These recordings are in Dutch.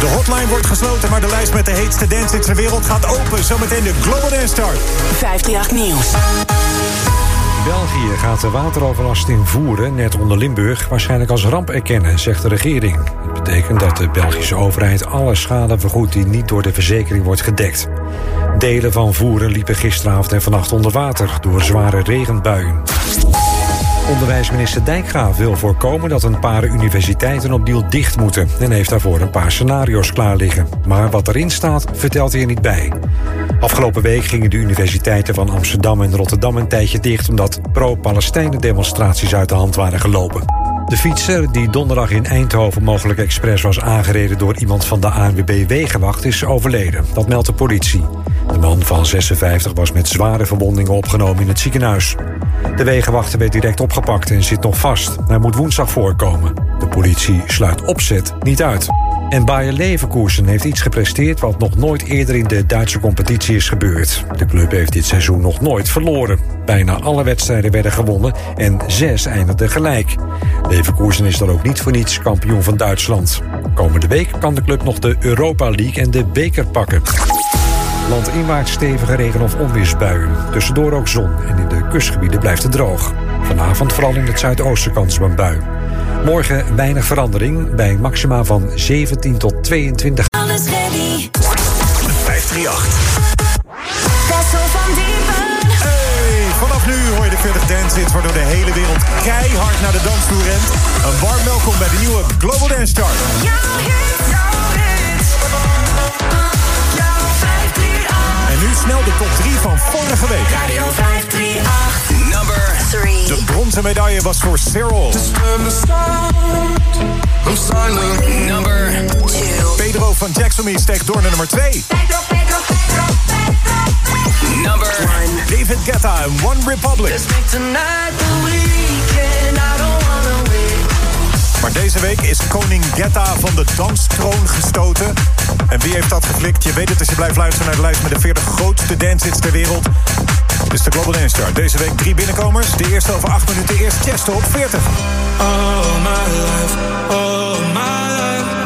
De hotline wordt gesloten, maar de lijst met de heetste dance ter wereld gaat open. Zometeen de Global Dance Star. 538 Nieuws. België gaat de wateroverlast in Voeren, net onder Limburg, waarschijnlijk als ramp erkennen, zegt de regering. Het betekent dat de Belgische overheid alle schade vergoedt die niet door de verzekering wordt gedekt. Delen van Voeren liepen gisteravond en vannacht onder water door zware regenbuien. Onderwijsminister Dijkgraaf wil voorkomen dat een paar universiteiten opnieuw dicht moeten en heeft daarvoor een paar scenario's klaar liggen. Maar wat erin staat, vertelt hij er niet bij. Afgelopen week gingen de universiteiten van Amsterdam en Rotterdam een tijdje dicht omdat pro-Palestijnen demonstraties uit de hand waren gelopen. De fietser die donderdag in Eindhoven mogelijk expres was aangereden door iemand van de ANWB Wegenwacht is overleden. Dat meldt de politie. De man van 56 was met zware verwondingen opgenomen in het ziekenhuis. De wegenwachter werd direct opgepakt en zit nog vast. Hij moet woensdag voorkomen. De politie sluit opzet niet uit. En Bayer Leverkusen heeft iets gepresteerd wat nog nooit eerder in de Duitse competitie is gebeurd. De club heeft dit seizoen nog nooit verloren. Bijna alle wedstrijden werden gewonnen en zes eindigden gelijk. Leverkusen is dan ook niet voor niets kampioen van Duitsland. Komende week kan de club nog de Europa League en de beker pakken. Landinwaarts stevige regen- of onweersbuien. Tussendoor ook zon en in de kustgebieden blijft het droog. Vanavond vooral in het zuidoosten kans op een bui. Morgen weinig verandering bij maxima van 17 tot 22. Alles ready. 538. Wessel van Diepen. Hey, vanaf nu hoor je de 40 Dance Hits... waardoor de hele wereld keihard naar de dansvloer rent. Een warm welkom bij de nieuwe Global Dance Chart. Jouw hit, En nu snel de top 3 van vorige week. Radio 538. Number 3. De bronzen medaille was voor Cyril. number 2. Pedro van Jackson steekt door naar nummer 2. Pedro, Pedro, Pedro, Pedro. number David Guetta en One Republic. Maar deze week is koning Guetta van de danstroon gestoten. En wie heeft dat geflikt? Je weet het als je blijft luisteren naar de lijst met de 40 grootste dancehits ter wereld. Is de Global Dance Chart. Deze week drie binnenkomers. De eerste over acht minuten. Eerst Chesto op 40. All my life, all my life,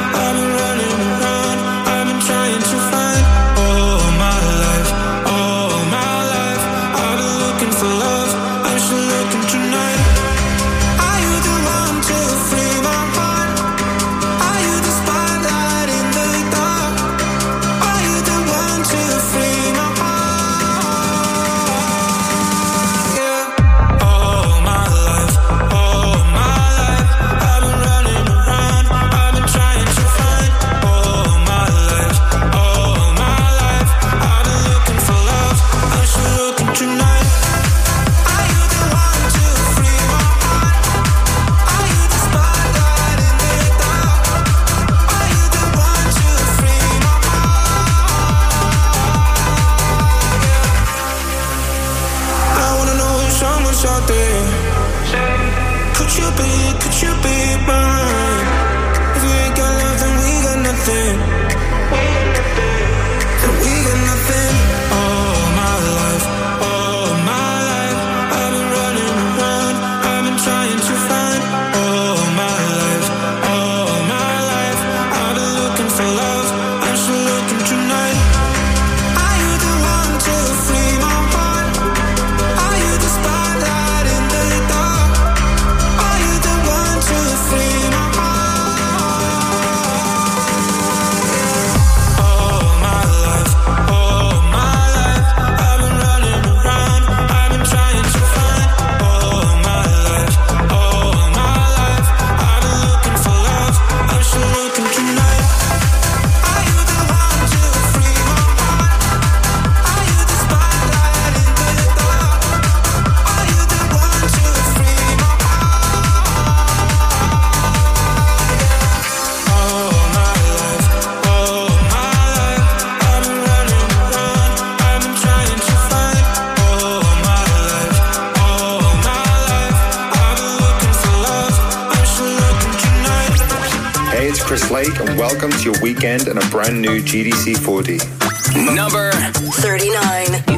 GDC 40. number 39.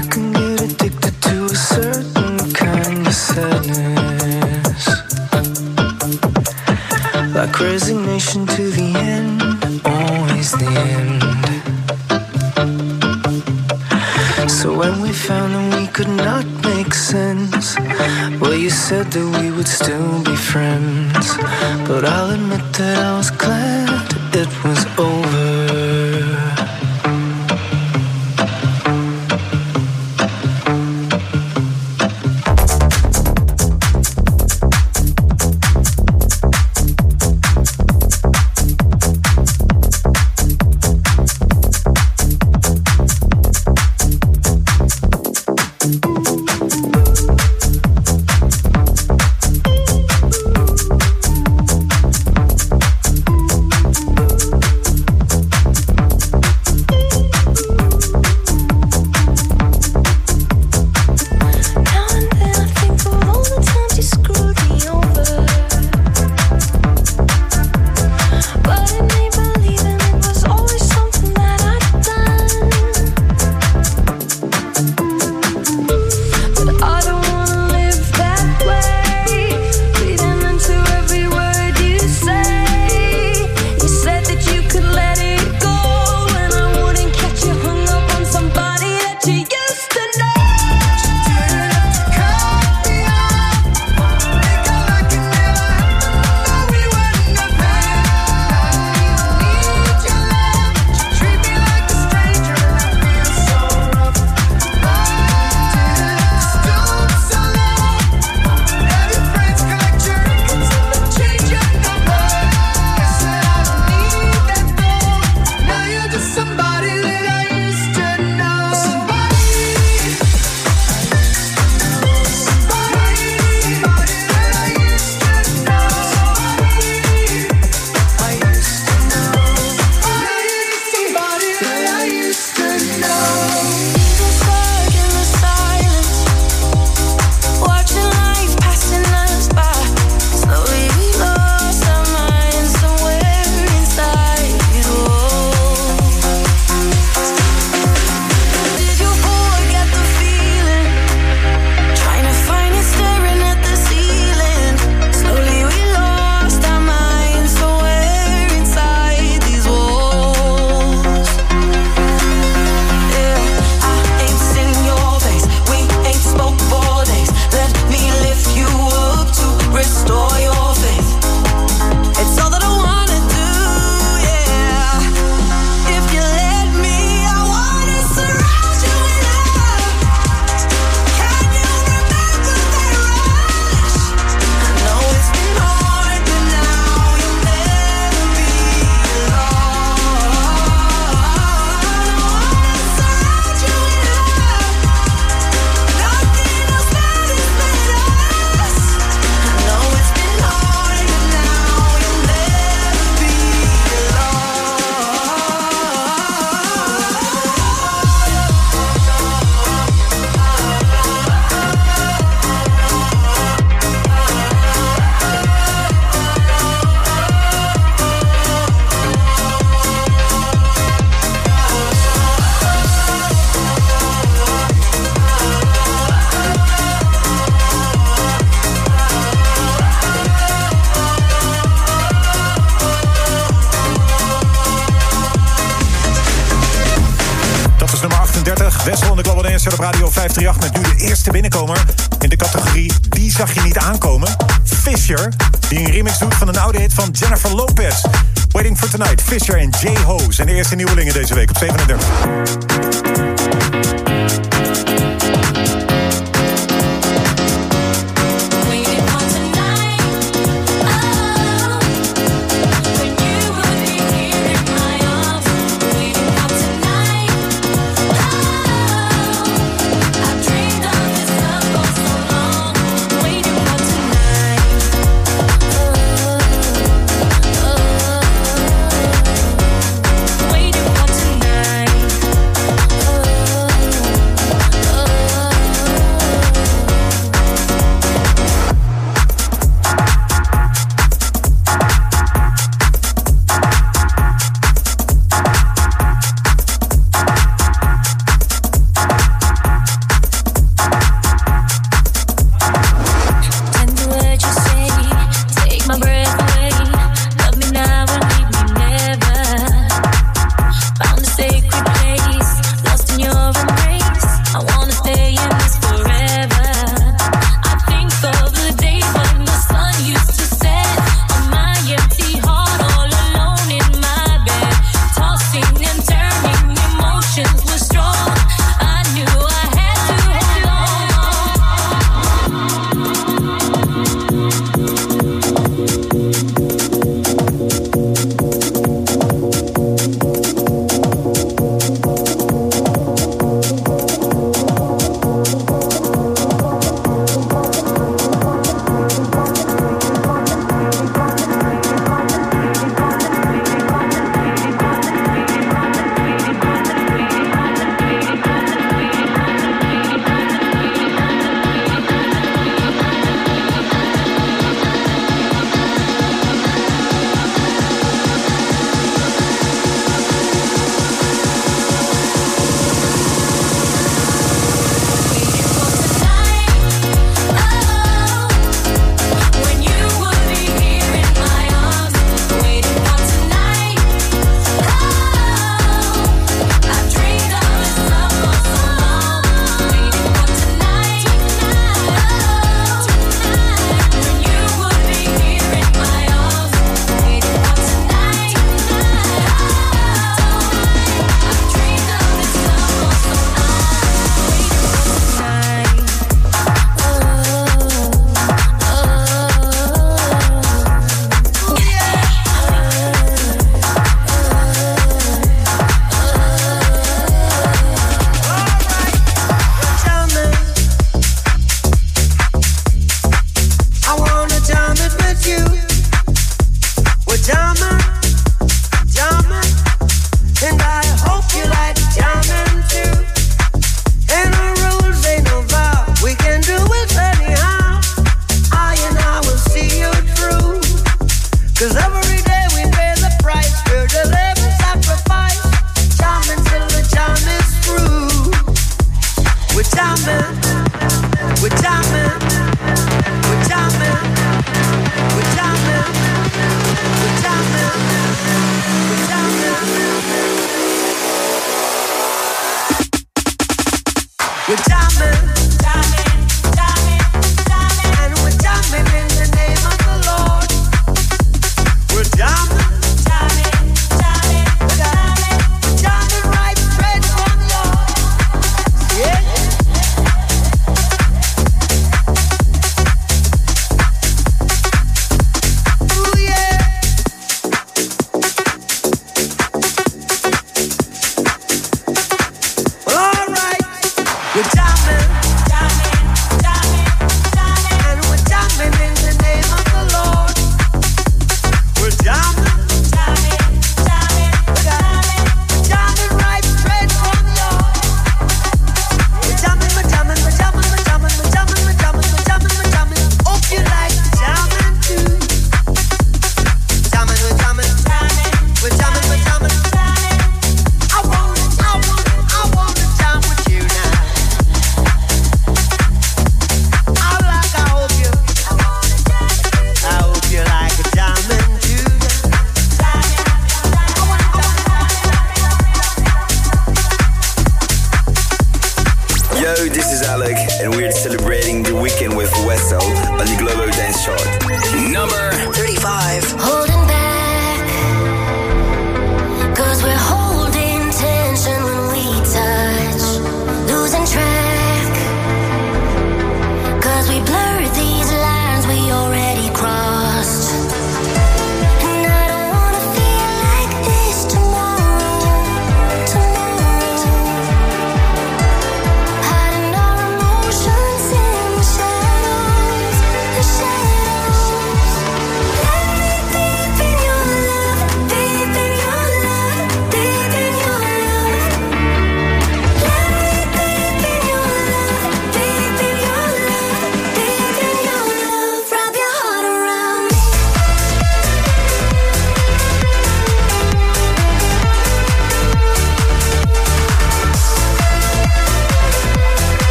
van Jennifer Lopez. Waiting for Tonight, Fisher en J-Ho zijn de eerste nieuwelingen deze week op 37.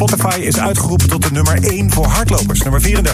Spotify is uitgeroepen tot de nummer 1 voor hardlopers. Nummer 34.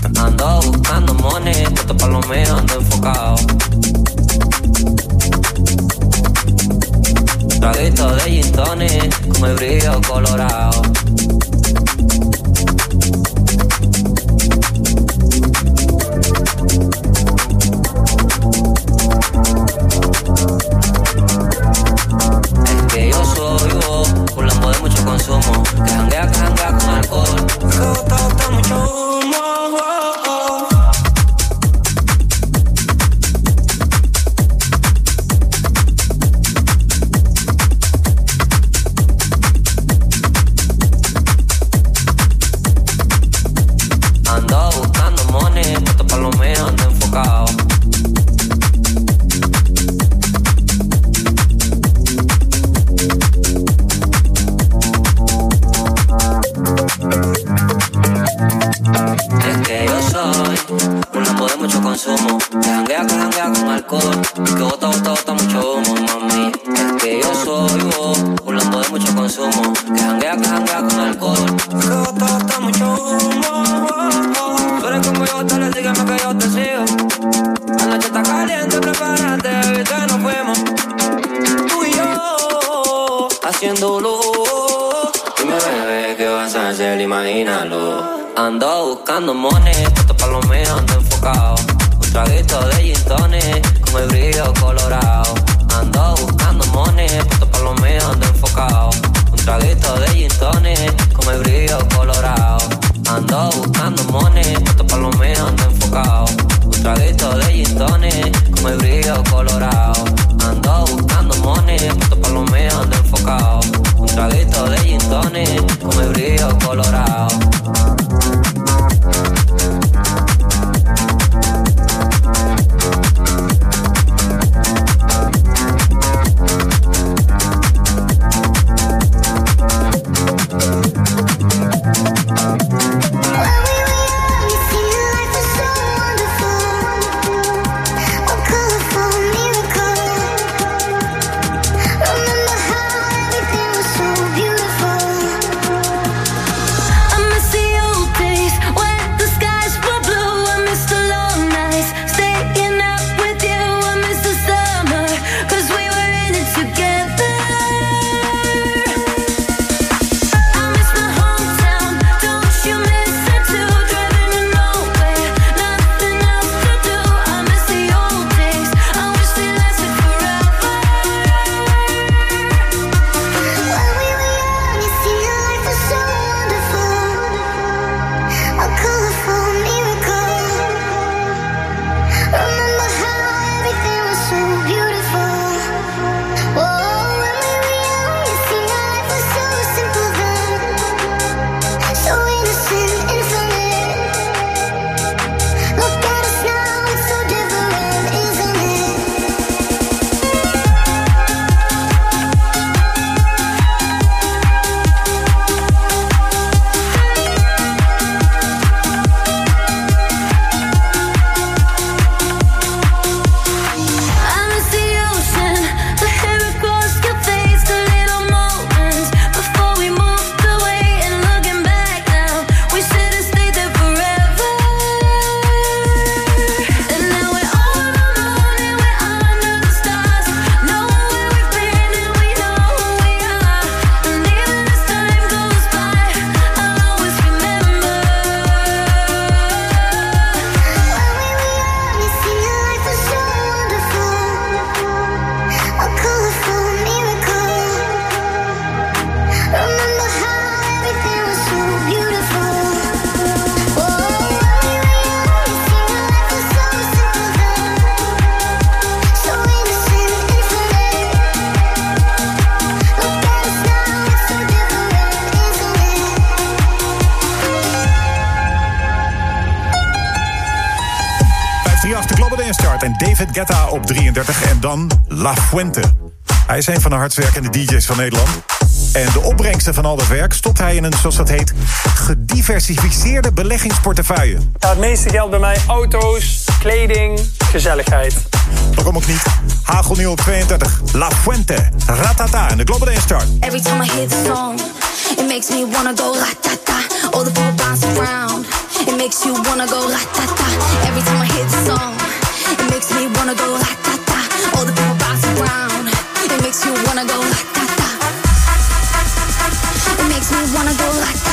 Fuente. Hij is een van de hardwerkende DJ's van Nederland. En de opbrengsten van al dat werk stopt hij in een, zoals dat heet, gediversificeerde beleggingsportefeuille. Ja, het meeste geld bij mij auto's, kleding, gezelligheid. Waarom ook niet? Hagelnieuw op 32, La Fuente, Ratata en de Global Dance Chart. Every time I hear the song, it makes me wanna go ratata. All the ball bounce around, it makes you wanna go ratata. Every time I hear the song, it makes me wanna go ratata. All the people bouncing around. It makes you wanna go like that. It makes me wanna go like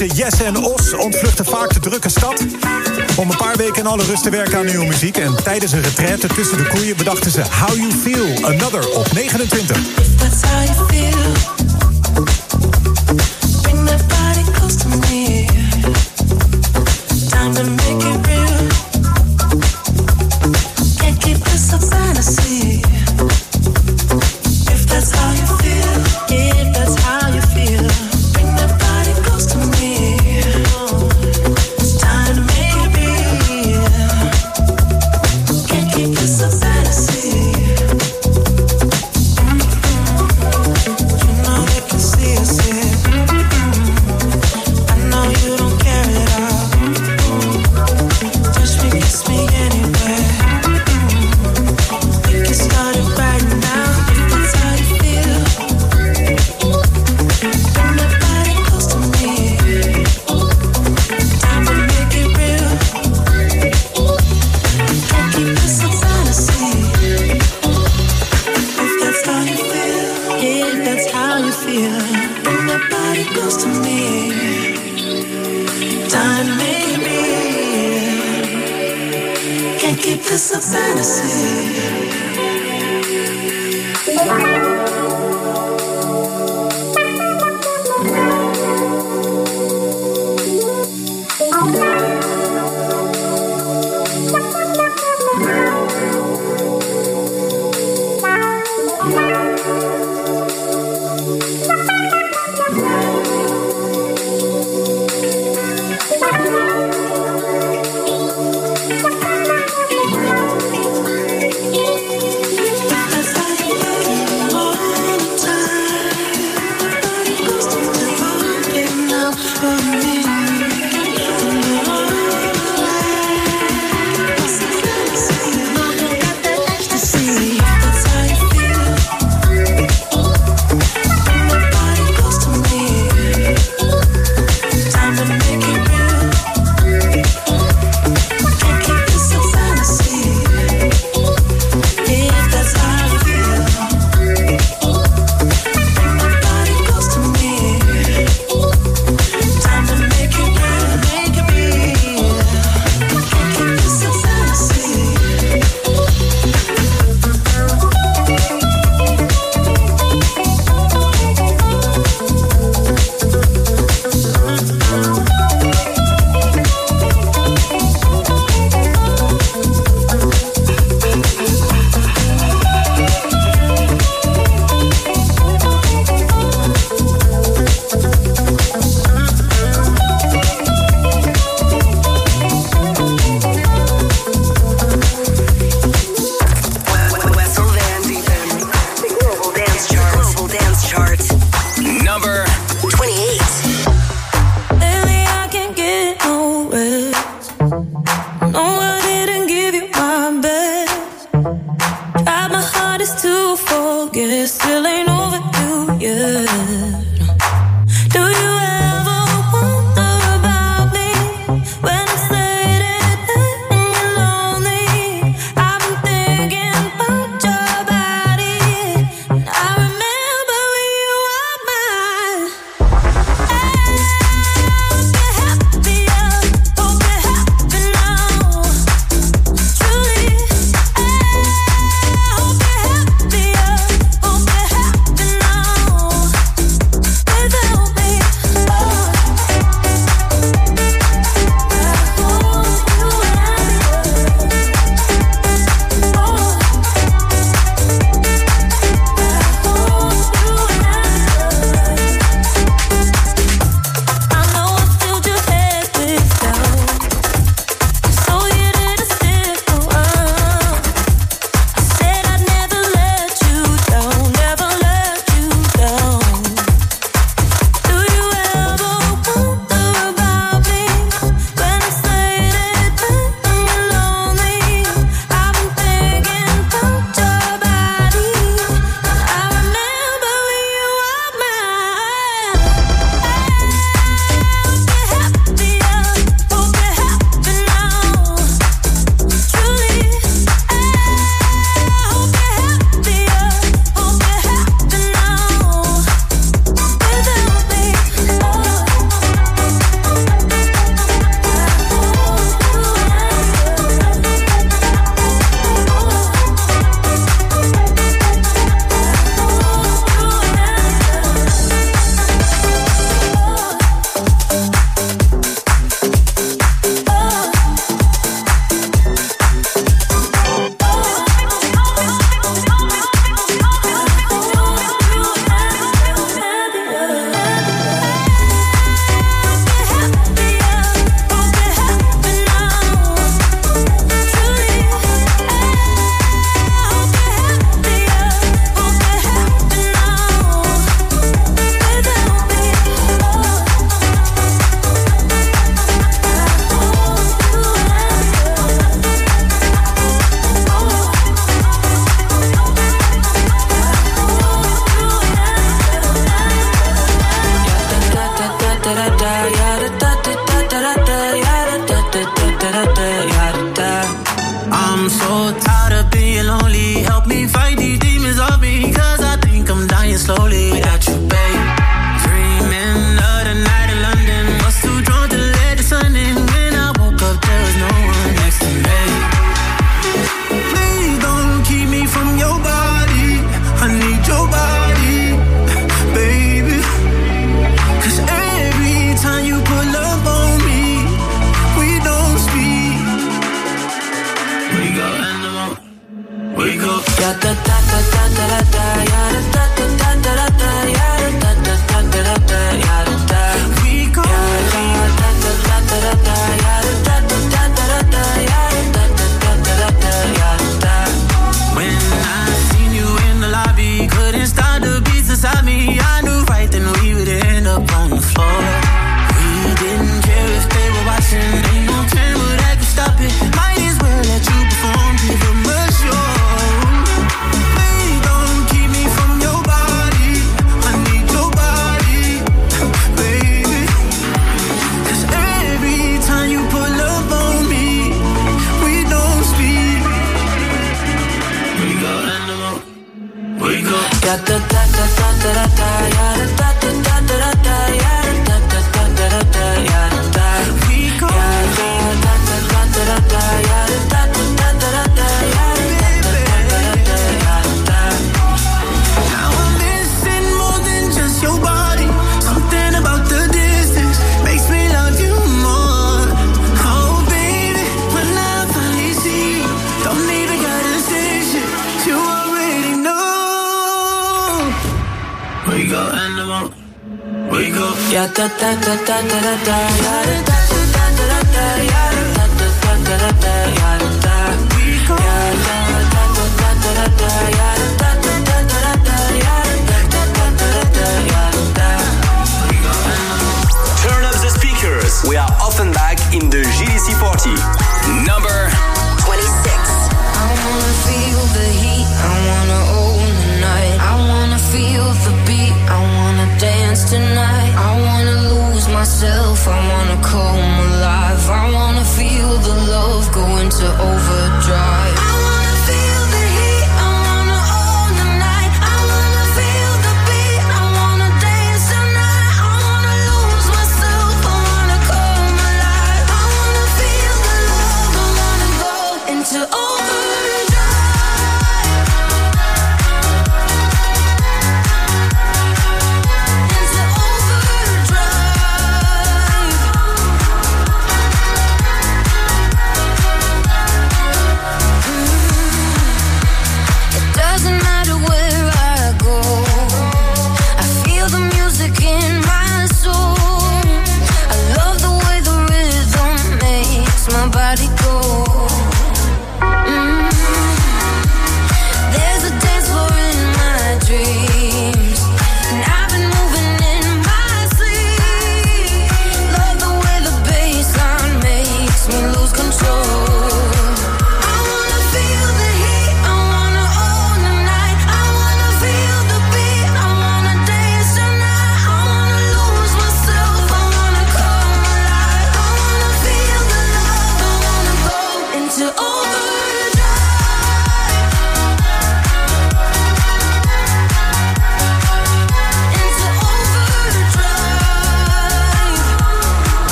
Yes Jesse en Os ontvluchten vaak de drukke stad... om een paar weken in alle rust te werken aan nieuwe muziek. En tijdens een retraite tussen de koeien bedachten ze How You Feel, Another op 29. That's how you feel.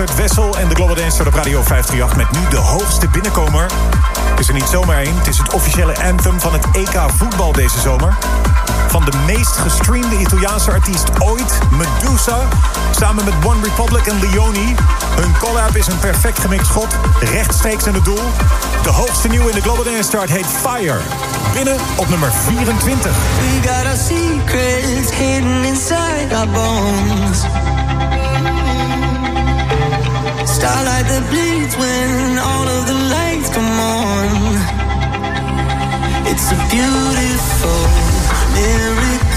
Het Wessel en de Global Dancer op Radio 538 met nu de hoogste binnenkomer. Het is er niet zomaar één. Het is het officiële anthem van het EK voetbal deze zomer. Van de meest gestreamde Italiaanse artiest ooit, Medusa. Samen met One Republic en Leoni. Hun collab is een perfect gemixt schot. Rechtstreeks in het doel. De hoogste nieuw in de Global Dance Start heet Fire. Binnen op nummer 24. We got our secrets hidden inside our bones. Starlight that bleeds when all of the lights come on. It's a beautiful miracle.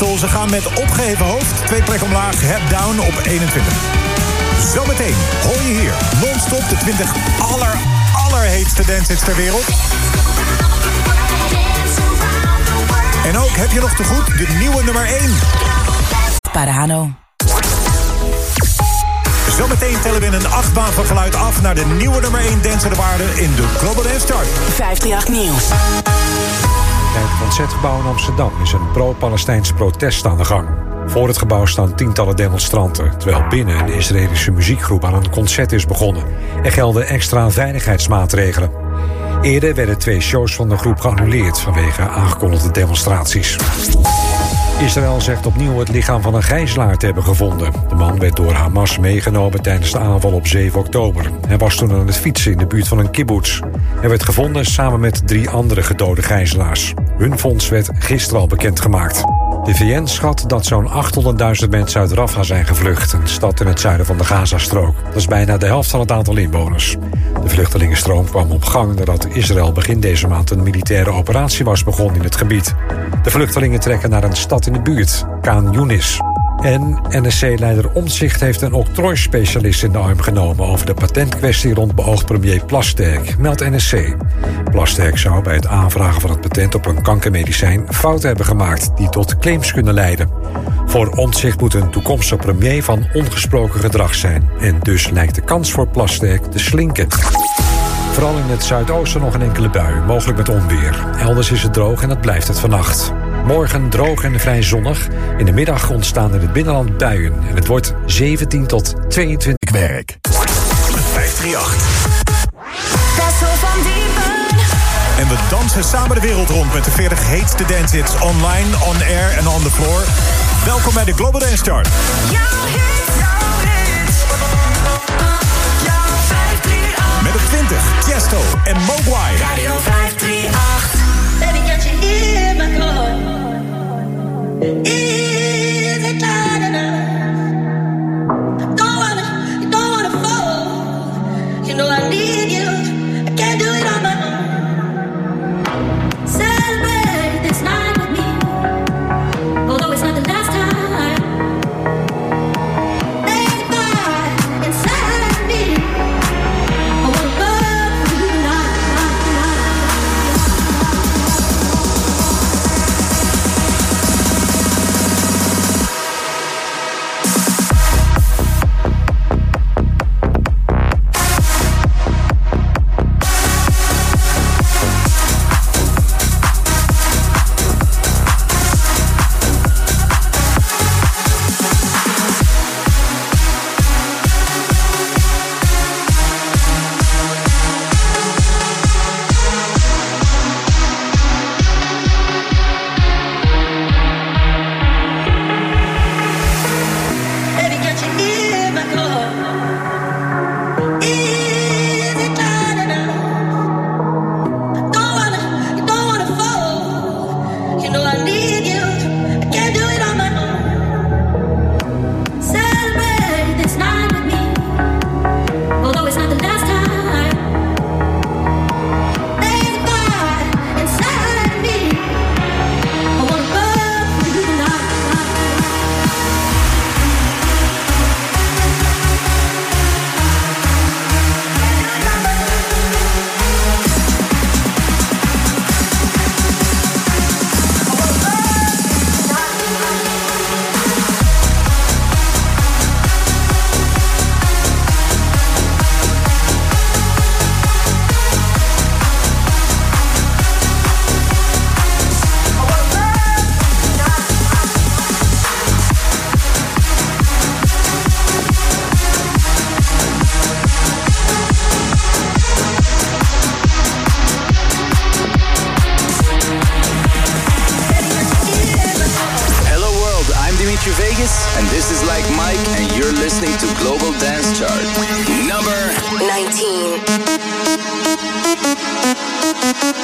Ze gaan met opgeheven hoofd. Twee plekken omlaag. Head down op 21. Zometeen hoor je hier non-stop de 20 aller, allerheetste dancehits ter wereld. En ook heb je nog te goed de nieuwe nummer 1. Parano. Zometeen tellen we in een achtbaan van geluid af naar de nieuwe nummer 1 dancer de waarde in de Global Dance Chart. 538 Nieuws. Concertgebouw in Amsterdam is een pro-Palestijns protest aan de gang. Voor het gebouw staan tientallen demonstranten, terwijl binnen een Israëlische muziekgroep aan een concert is begonnen. Er gelden extra veiligheidsmaatregelen. Eerder werden twee shows van de groep geannuleerd vanwege aangekondigde demonstraties. Israël zegt opnieuw het lichaam van een gijzelaar te hebben gevonden. De man werd door Hamas meegenomen tijdens de aanval op 7 oktober. Hij was toen aan het fietsen in de buurt van een kibbutz. Hij werd gevonden samen met drie andere gedode gijzelaars. Hun fonds werd gisteren al bekendgemaakt. De VN schat dat zo'n 800.000 mensen uit Rafah zijn gevlucht, een stad in het zuiden van de Gazastrook. Dat is bijna de helft van het aantal inwoners. De vluchtelingenstroom kwam op gang nadat Israël begin deze maand een militaire operatie was begonnen in het gebied. De vluchtelingen trekken naar een stad in de buurt, Khan Yunis. En NSC-leider Omtzigt heeft een octrooispecialist in de arm genomen over de patentkwestie rond beoogd premier Plasterk, meldt NSC. Plasterk zou bij het aanvragen van het patent op een kankermedicijn fouten hebben gemaakt die tot claims kunnen leiden. Voor Omtzigt moet een toekomstige premier van ongesproken gedrag zijn. En dus lijkt de kans voor Plasterk te slinken. Vooral in het zuidoosten nog een enkele bui, mogelijk met onweer. Elders is het droog en dat blijft het vannacht. Morgen droog en vrij zonnig. In de middag ontstaan in het binnenland buien. En het wordt 17 tot 22 werk. 538. Bessel van Diepen. En we dansen samen de wereld rond met de 40 heetste dancehits online, on air en on the floor. Welkom bij de Global Dance Chart. Met de 20, Tiesto en Mogwai. Radio 538. Baby, It and this is Like Mike, and you're listening to Global Dance Chart. Number 19.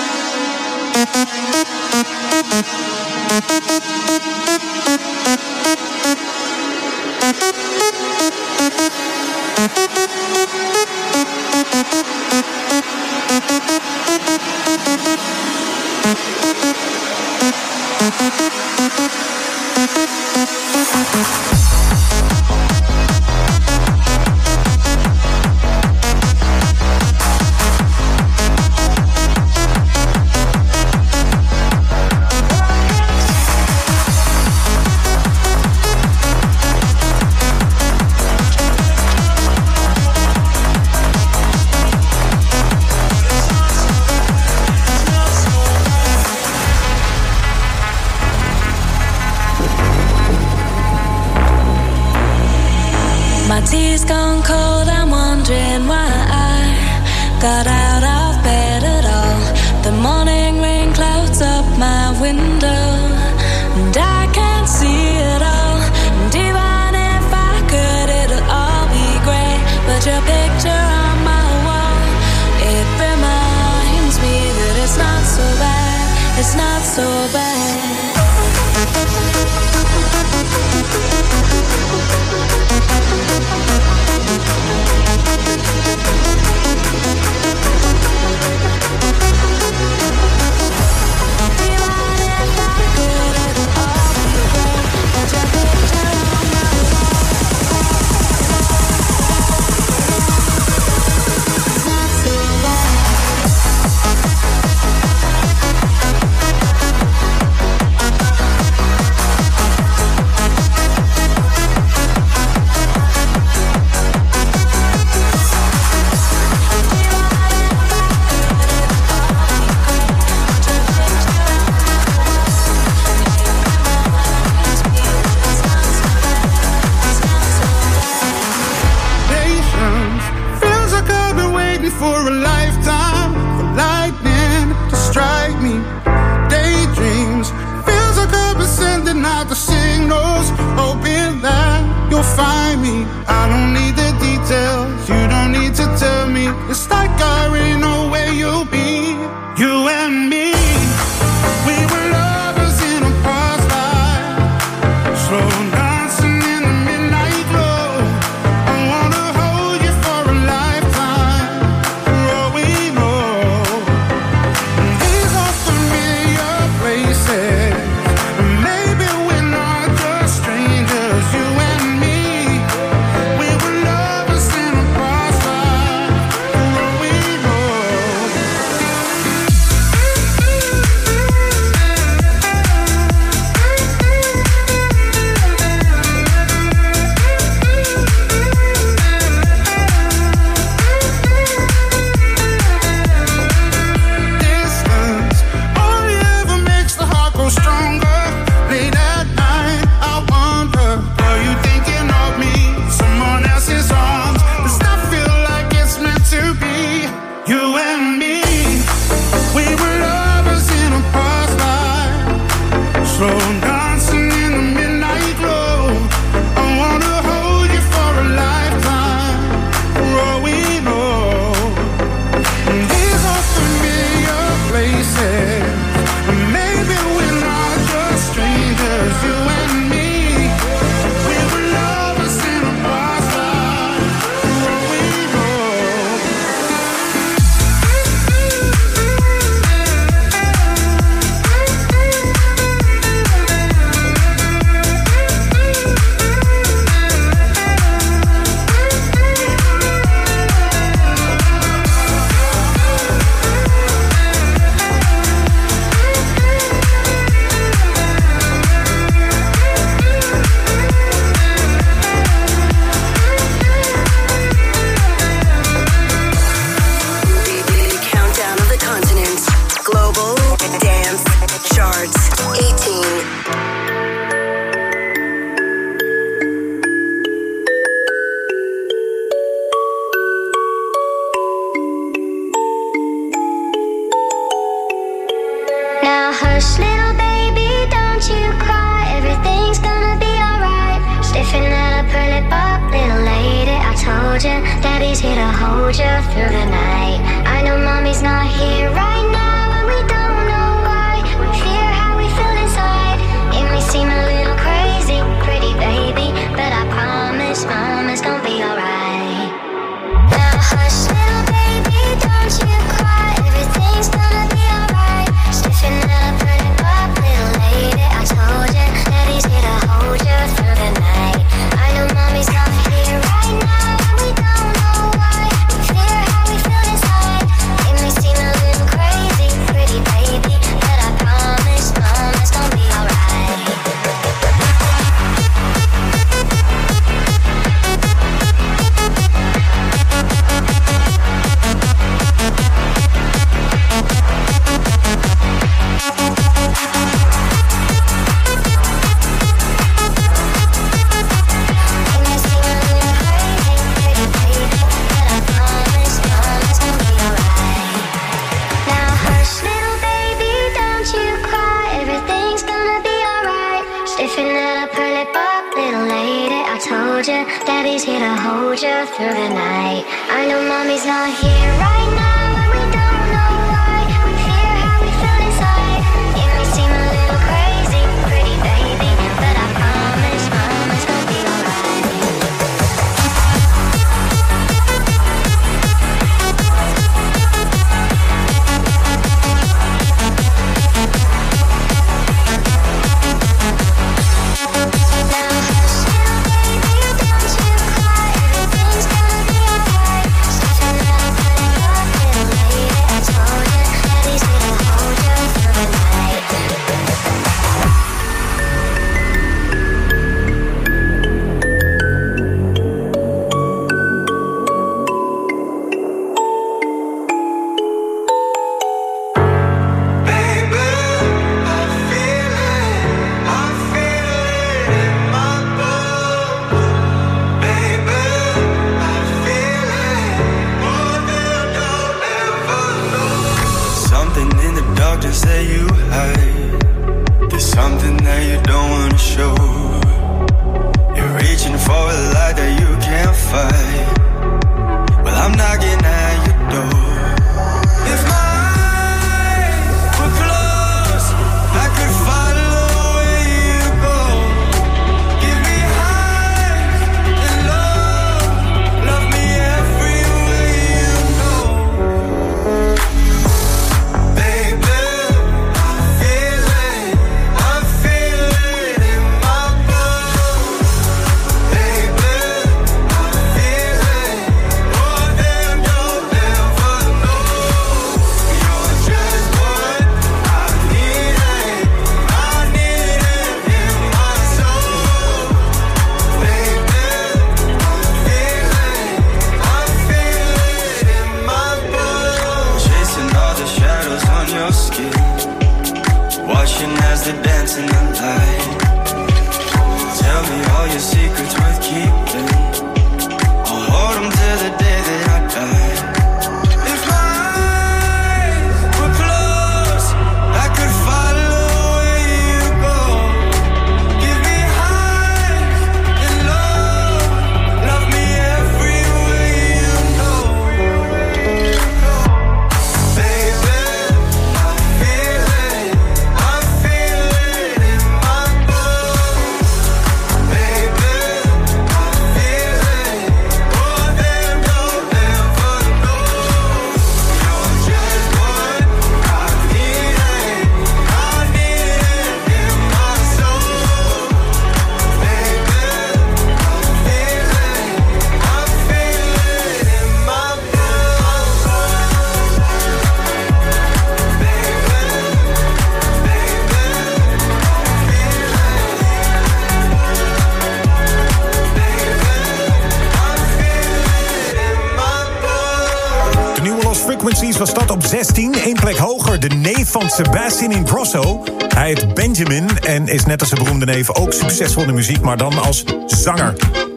Sebastian Ingrosso. Hij heet Benjamin en is net als zijn beroemde neef ook succesvol in de muziek, maar dan als zanger.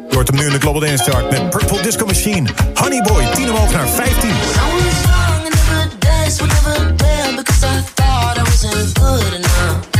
Je hoort hem nu in de Global Dance Chart met Purple Disco Machine. Honeyboy, 10 omhoog naar 15. I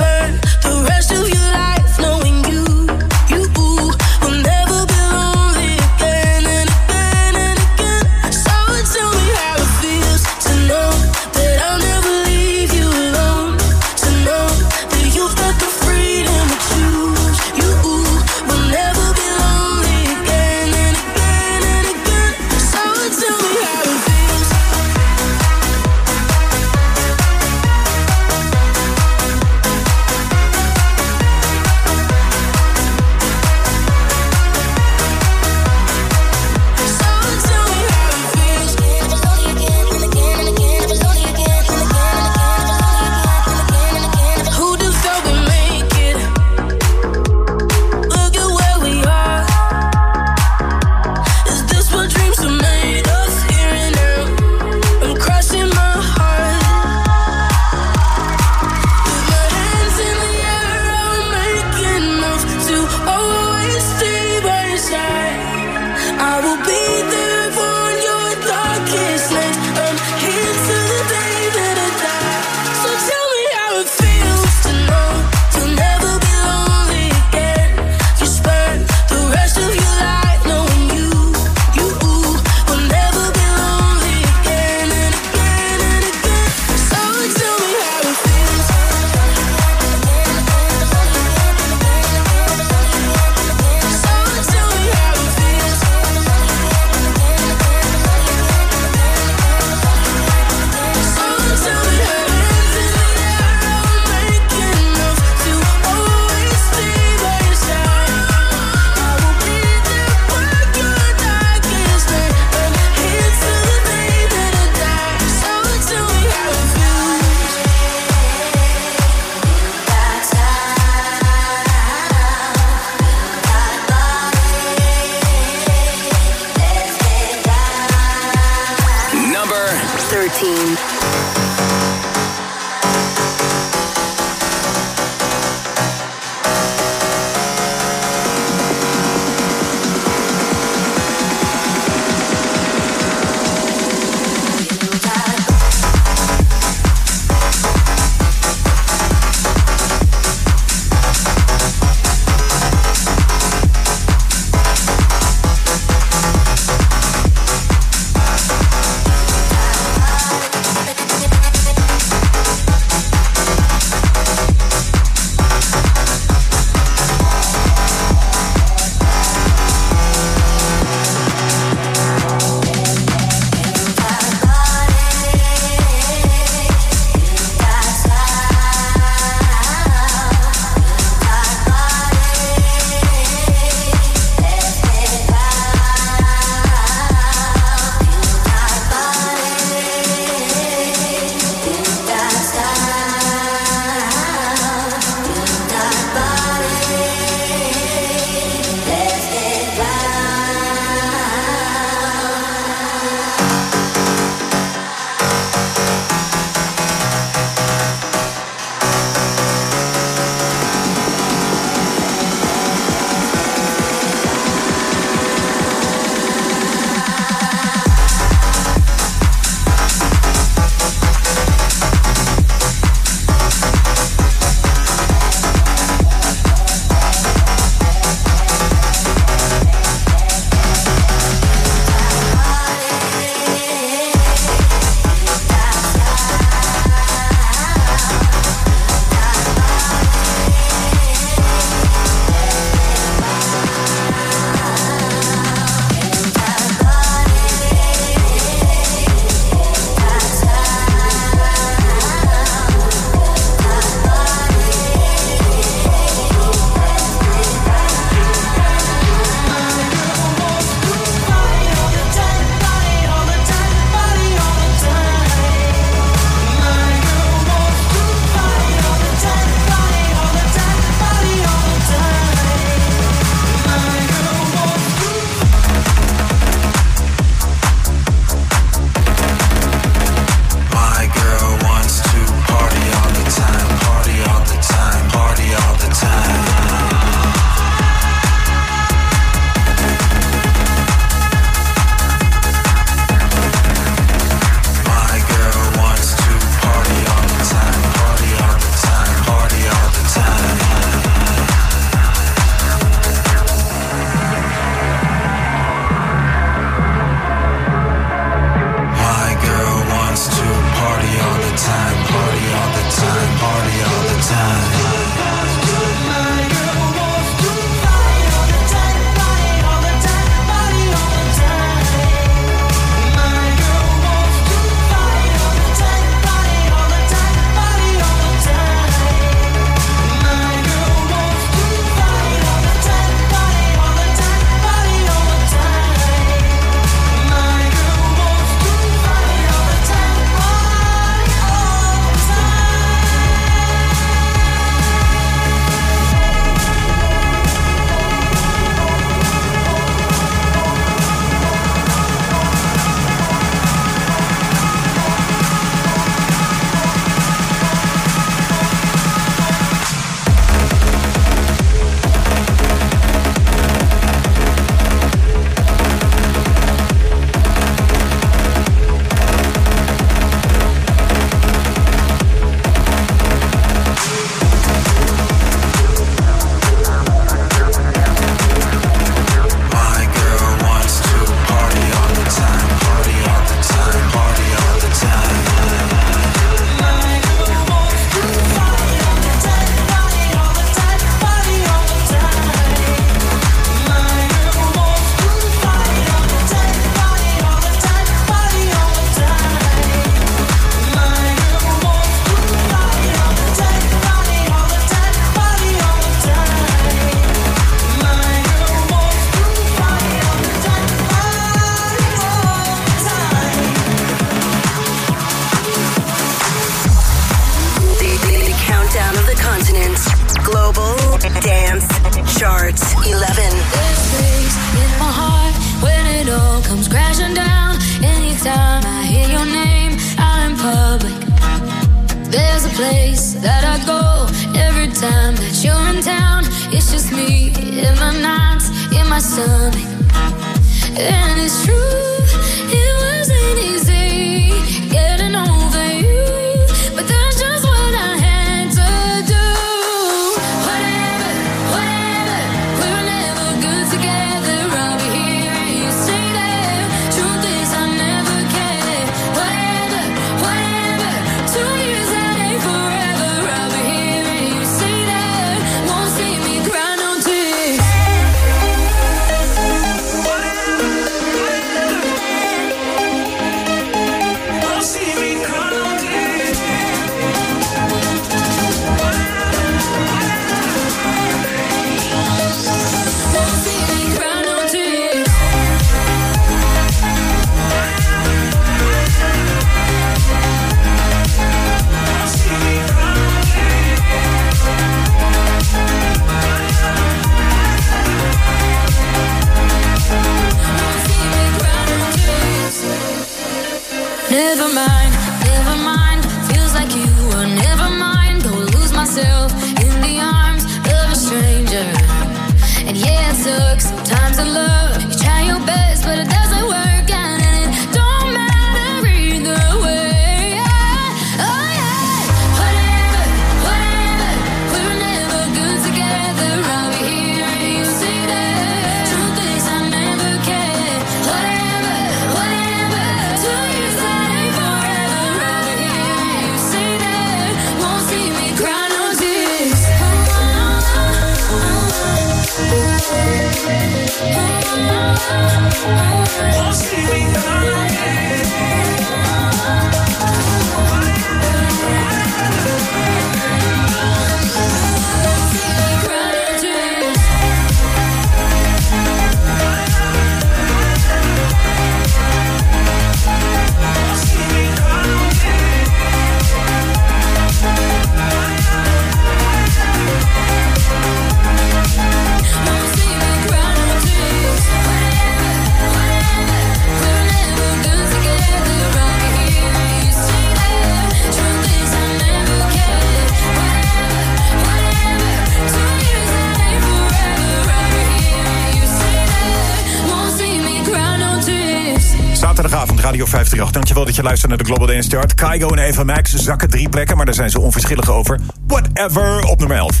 luistert naar de Global Dance Chart. Kaigo en Eva Max zakken drie plekken, maar daar zijn ze onverschillig over. Whatever op nummer 11.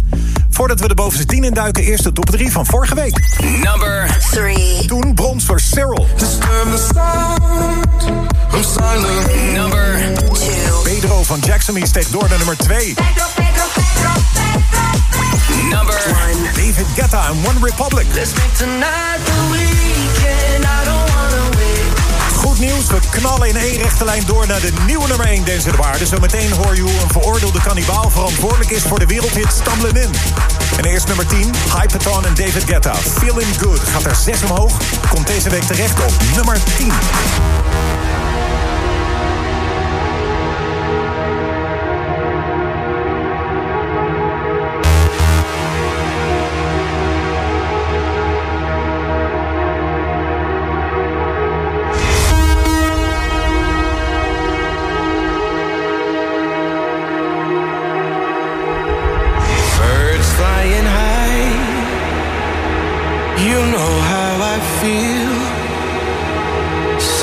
Voordat we de bovenste 10 induiken, eerst de top 3 van vorige week. Number 3. Toen brons voor Cyril. Number 2. Pedro van Jackson steekt door naar nummer 2. Number 1. David Guetta en One Republic. Nieuws, we knallen in één rechte lijn door naar de nieuwe nummer 1 Dance de Waarde. Zometeen hoor je hoe een veroordeelde kannibaal verantwoordelijk is voor de wereldhit Stumblin' In. En eerst nummer 10, Hypaton en David Guetta. Feeling Good gaat er 6 omhoog, komt deze week terecht op nummer 10.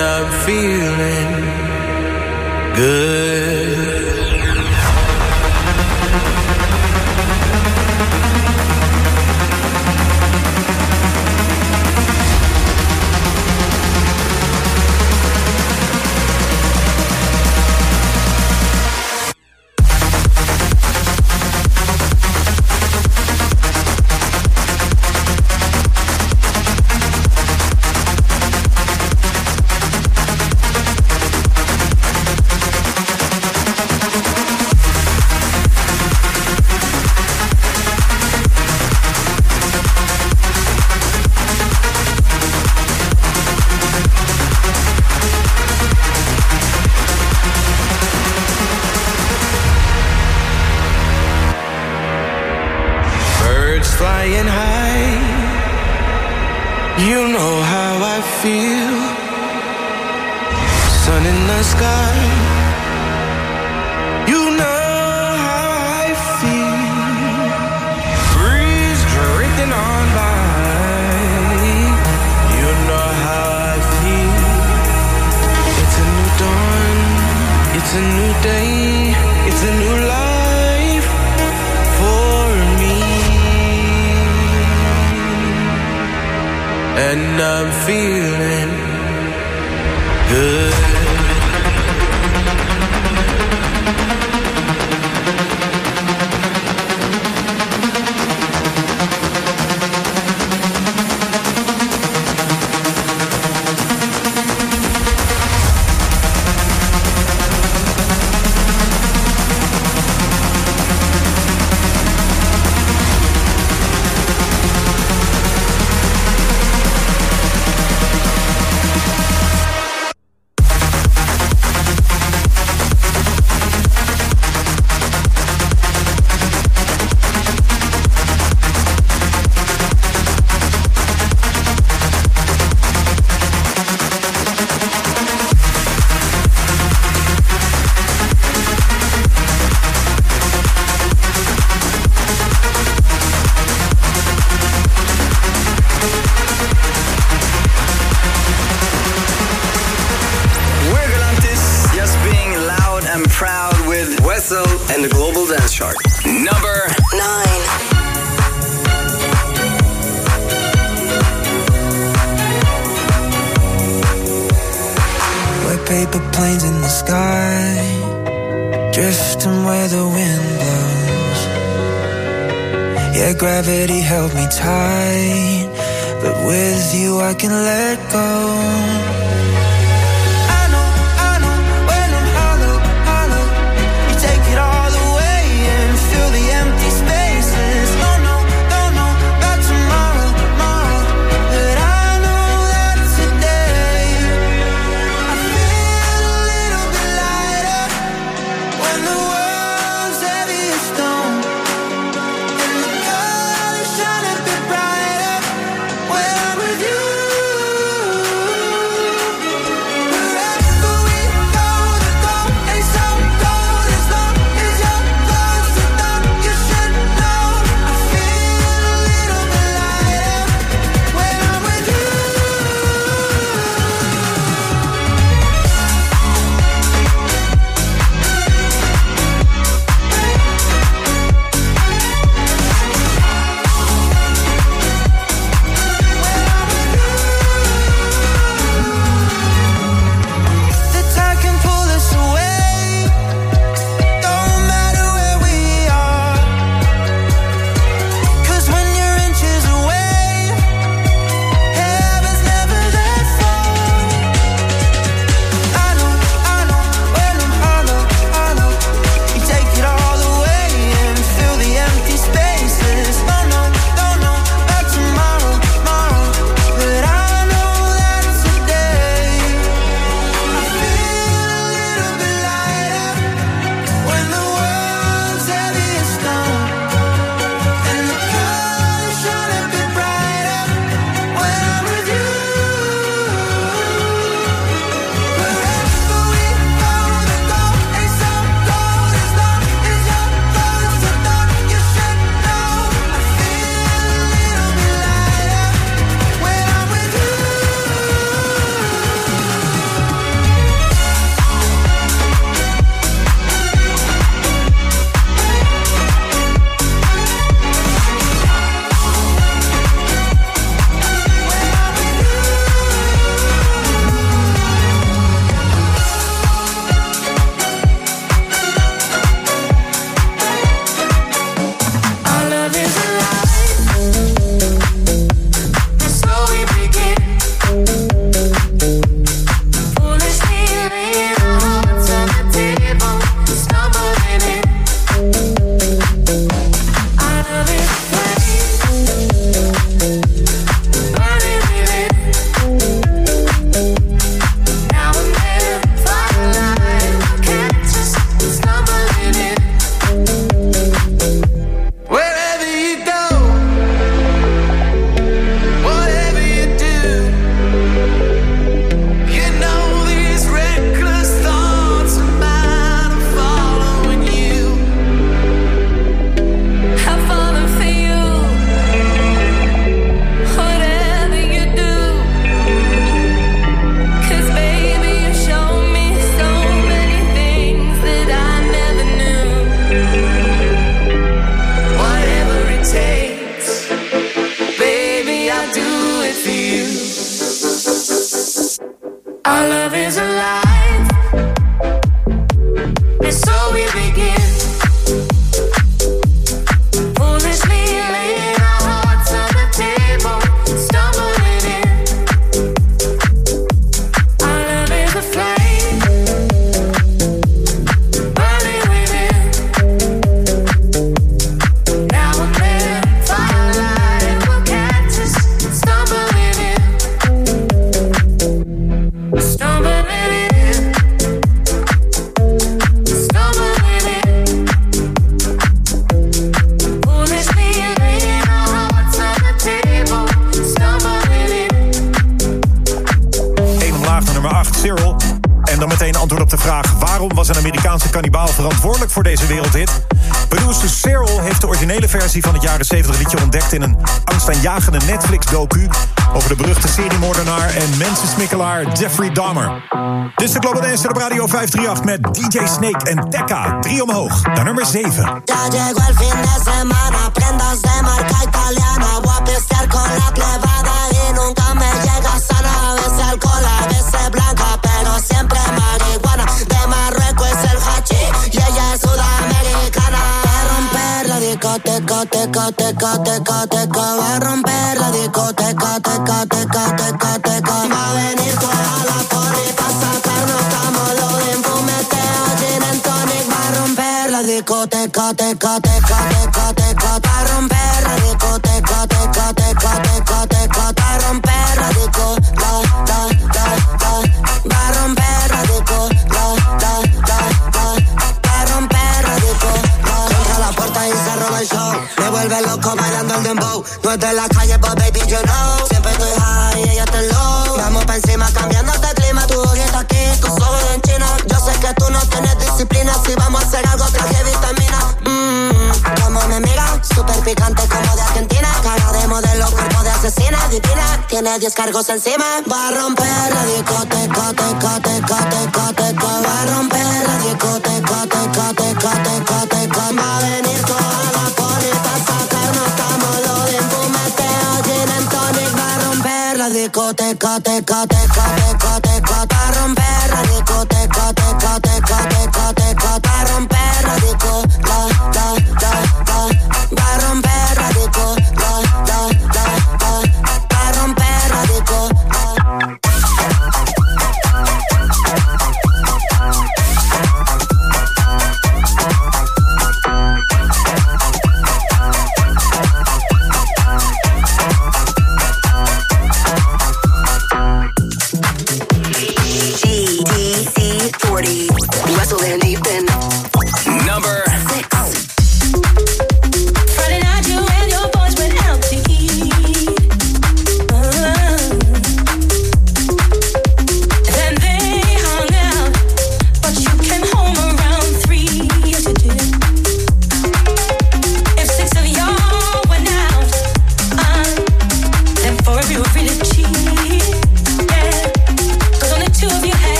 I'm feeling good. drifting where the wind blows. Yeah, gravity held me tight, but with you I can let go. Jeffrey Dahmer. Dit is de Global Dancer op Radio 538 met DJ Snake en Tekka. Drie omhoog, naar nummer 7. Ya llegó el fin de semana, prendas de marca italiana. Voy a pistear con la plebada y nunca me llega sana. A veces alcohol, a veces blanca, pero siempre marihuana. De Marruecos es el hachi y ella es sudamericana. Discoteca, teca, teca, teca, teca. Va a romper la discoteca, teca, teca, teca, teca. Discoteca, teca, teca, teca, teca. Tiene 10 cargos encima. Va a romper la discoteca, teca, teca, teca, teca. Va a romper la discoteca, teca, teca, teca, teca. Va a venir toda la poli pa' sacarnos camolo de fumeteo, gin and tonic. Va a romper la discoteca, teca, teca, teca, teca. Soleil and Deep.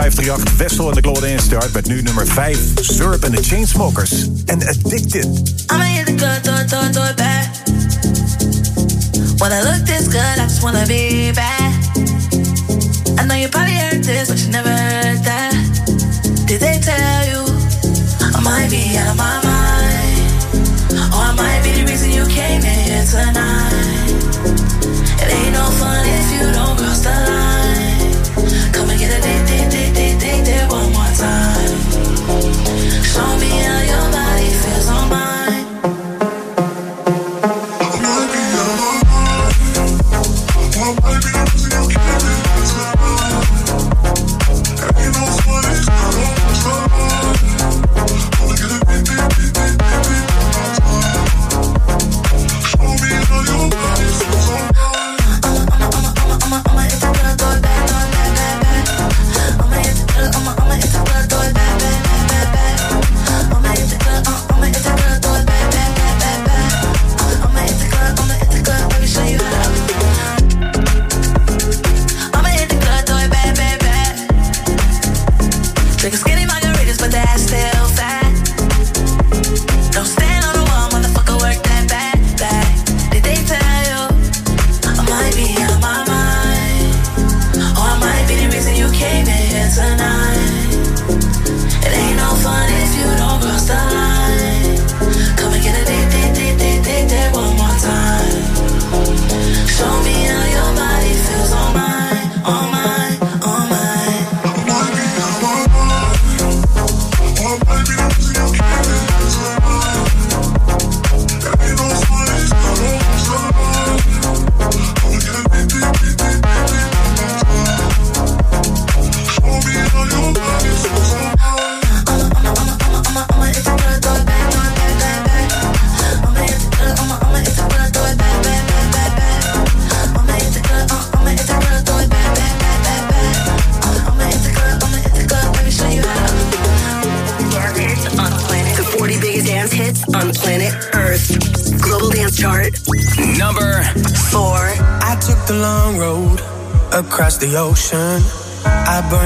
538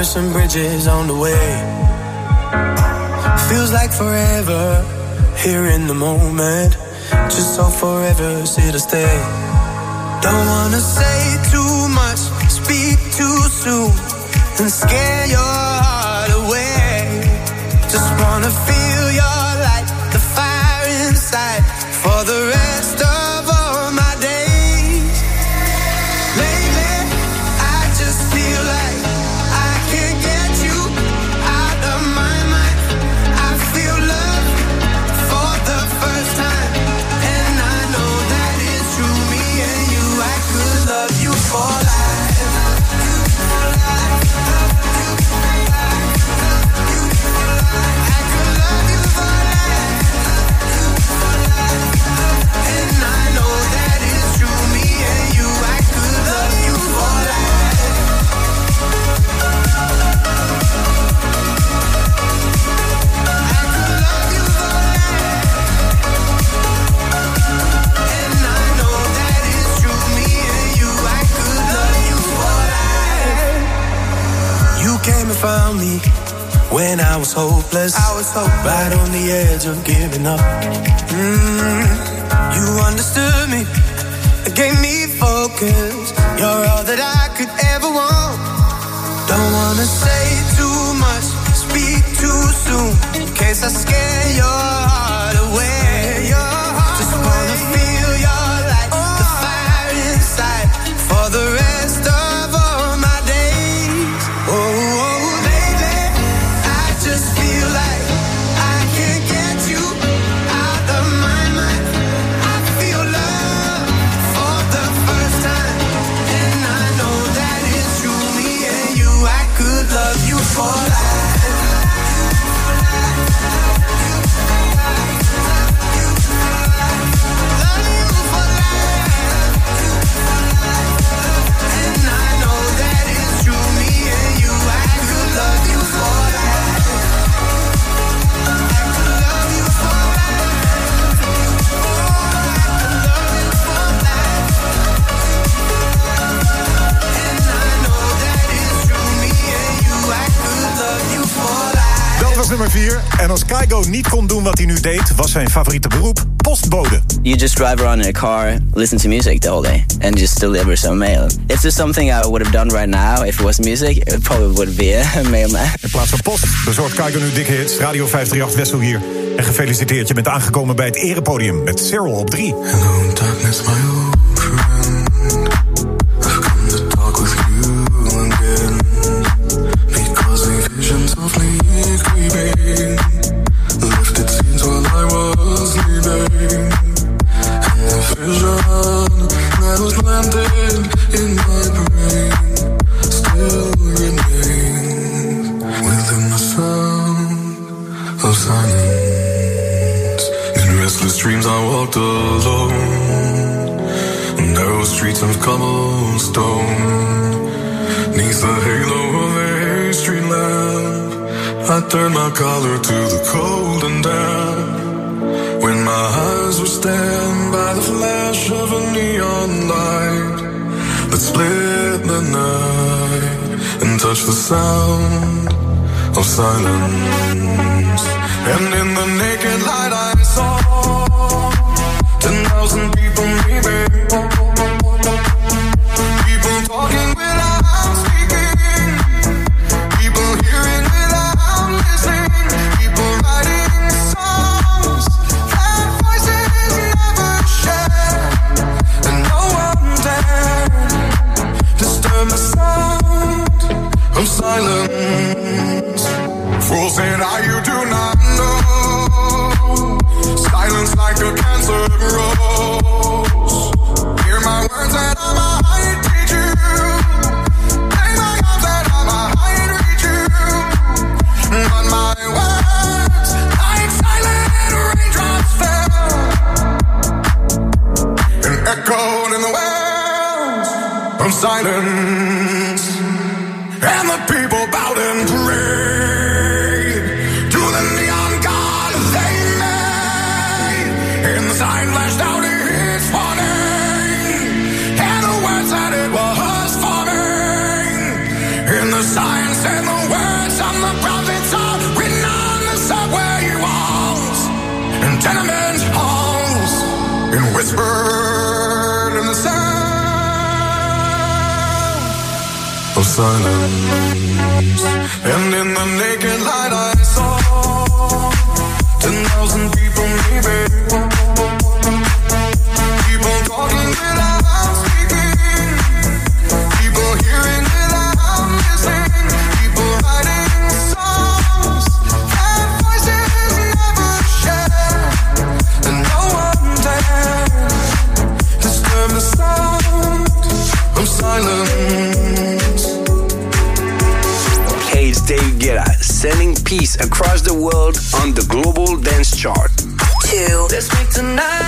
burn some bridges on the way. Feels like forever here in the moment. Just so forever, see to stay. Don't wanna say too much, speak too soon, and scare your when I was hopeless. I was hopeless. Right on the edge of giving up. Mm, you understood me, it gave me focus. You're all that I could ever want. Don't wanna say too much, speak too soon. In case I scare your heart away. Your Kaigo niet kon doen wat hij nu deed, was zijn favoriete beroep postbode. You just drive around in a car, listen to music the whole day, and just deliver some mail. If there's something I would have done right now, if it was music, it probably would be a mailman. In plaats van post bezorgt Kaigo nu dikke hits. Radio 538 Wessel hier. En gefeliciteerd, je bent aangekomen bij het erepodium met Cyril op 3. Turned my collar to the cold and damp. When my eyes were stabbed by the flash of a neon light that split the night and touched the sound of silence. And in the naked light, I saw ten thousand people maybe. Fool said, I you do not know. Silence like a cancer grows. Hear my words and I might The sound of silence. And in the naked light, I saw ten thousand people, maybe. The world on the Global Dance Chart. Two. Let's make tonight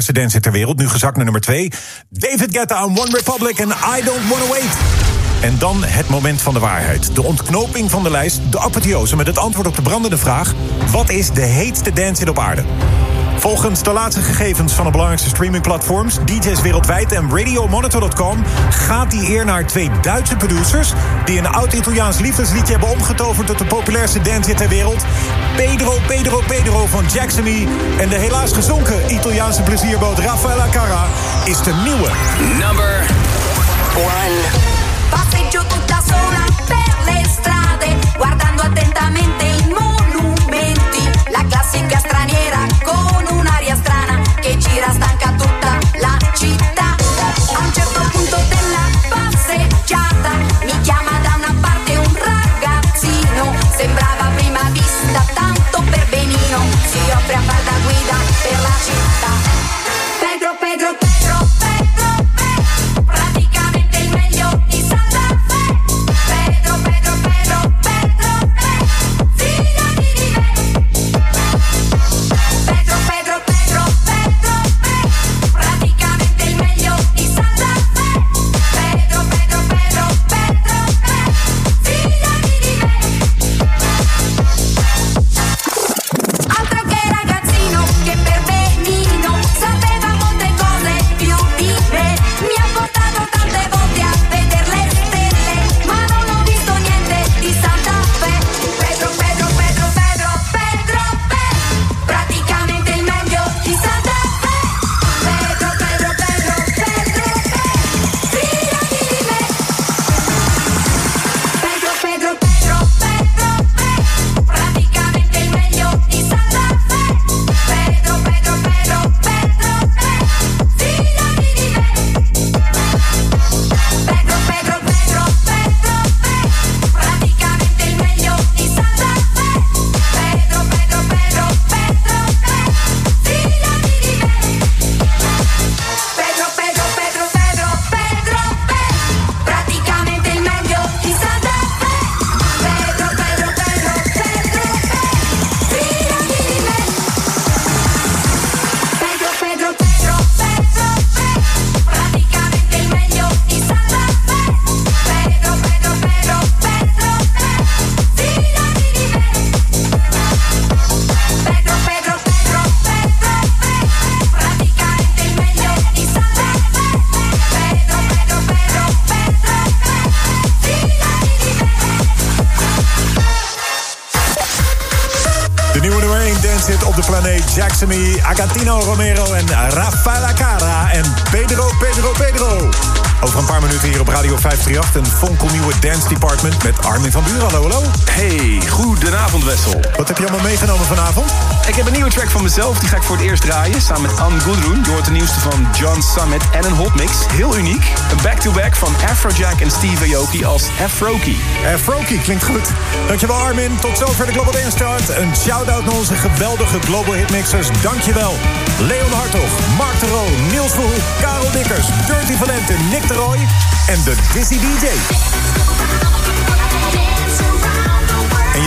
populairste dancer ter wereld. Nu gezakt naar nummer 2. David Guetta aan One Republic en I Don't Wanna Wait. En dan het moment van de waarheid. De ontknoping van de lijst, de apotheose... met het antwoord op de brandende vraag... wat is de heetste dance op aarde? Volgens de laatste gegevens van de belangrijkste streamingplatforms... DJ's wereldwijd en RadioMonitor.com... gaat die eer naar twee Duitse producers... die een oud-Italiaans liefdesliedje hebben omgetoverd... tot de populairste dance ter wereld. Pedro, Pedro, Pedro van Jackson Me... en de helaas gezonken Italiaanse plezierboot Raffaella Cara... is de nieuwe. Number one. Passeggio tutta sola per le strade, guardando attentamente i monumenti. La classica straniera Agatino Romero en Rafaela Cara. En Pedro, Pedro, Pedro. Over een paar minuten hier op Radio 538... een met Armin van Buren. Hallo, hallo. Hey, goedenavond Wessel. Wat heb je allemaal meegenomen vanavond? Ik heb een nieuwe track van mezelf, die ga ik voor het eerst draaien. Samen met Anne Goodroon. Je hoort de nieuwste van John Summit en een hotmix. Heel uniek. Een back-to-back van Afrojack en Steve Aoki als Afroki. Afroki, klinkt goed. Dankjewel Armin. Tot zover de Global Dance Chart. Een shout-out naar onze geweldige Global Hitmixers. Dankjewel. Leon Hartog, Mark de Roo, Niels Verhoek, Karel Dikkers, Dirty Valente, Nick de Roy en de Dizzy DJ.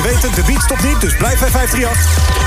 Het, de beat stopt niet, dus blijf bij 538.